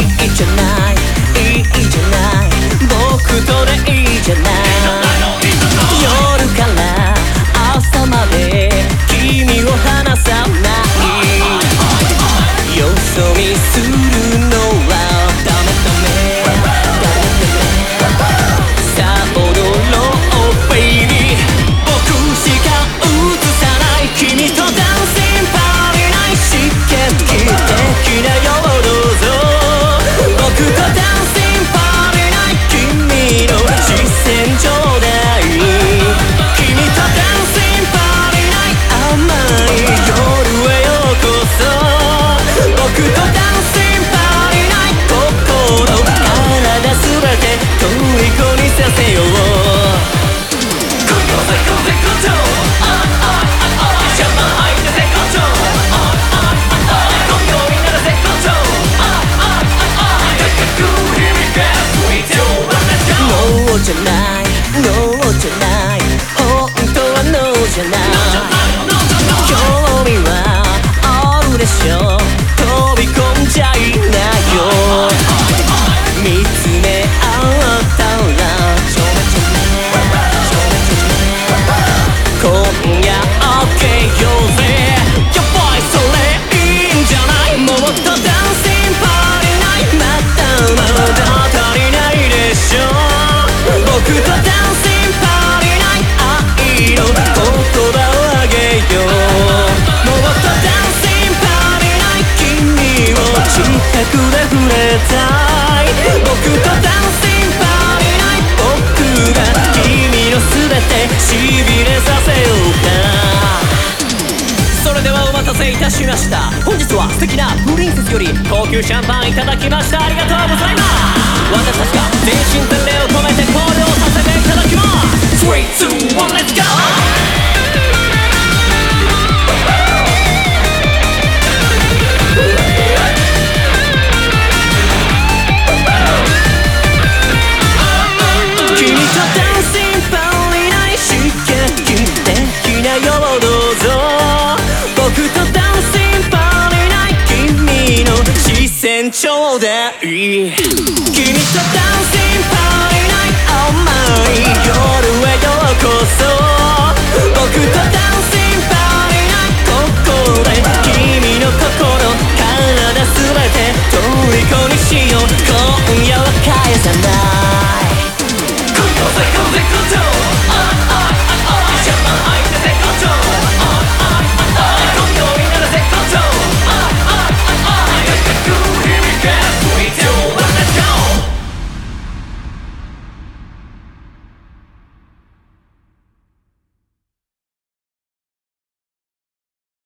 いいじゃない。いいじゃない。僕とでいいじゃない。夜から朝まで君を離さない。よそ見するの。くで触れたい。僕とダンシングバいイ。僕が君の全てしびれさせようか。それではお待たせいたしました。本日は素敵なプリンセスより高級シャンパンいただきました。ありがとうございます。私たちが全身全霊を込めてこれをさせていただきます。3 2 1長で。いい君とダンシングパーナイト甘い夜へよう。こそ僕とダンシングパーナイトここで。君の心体すべて虜にしよう。今夜は返さない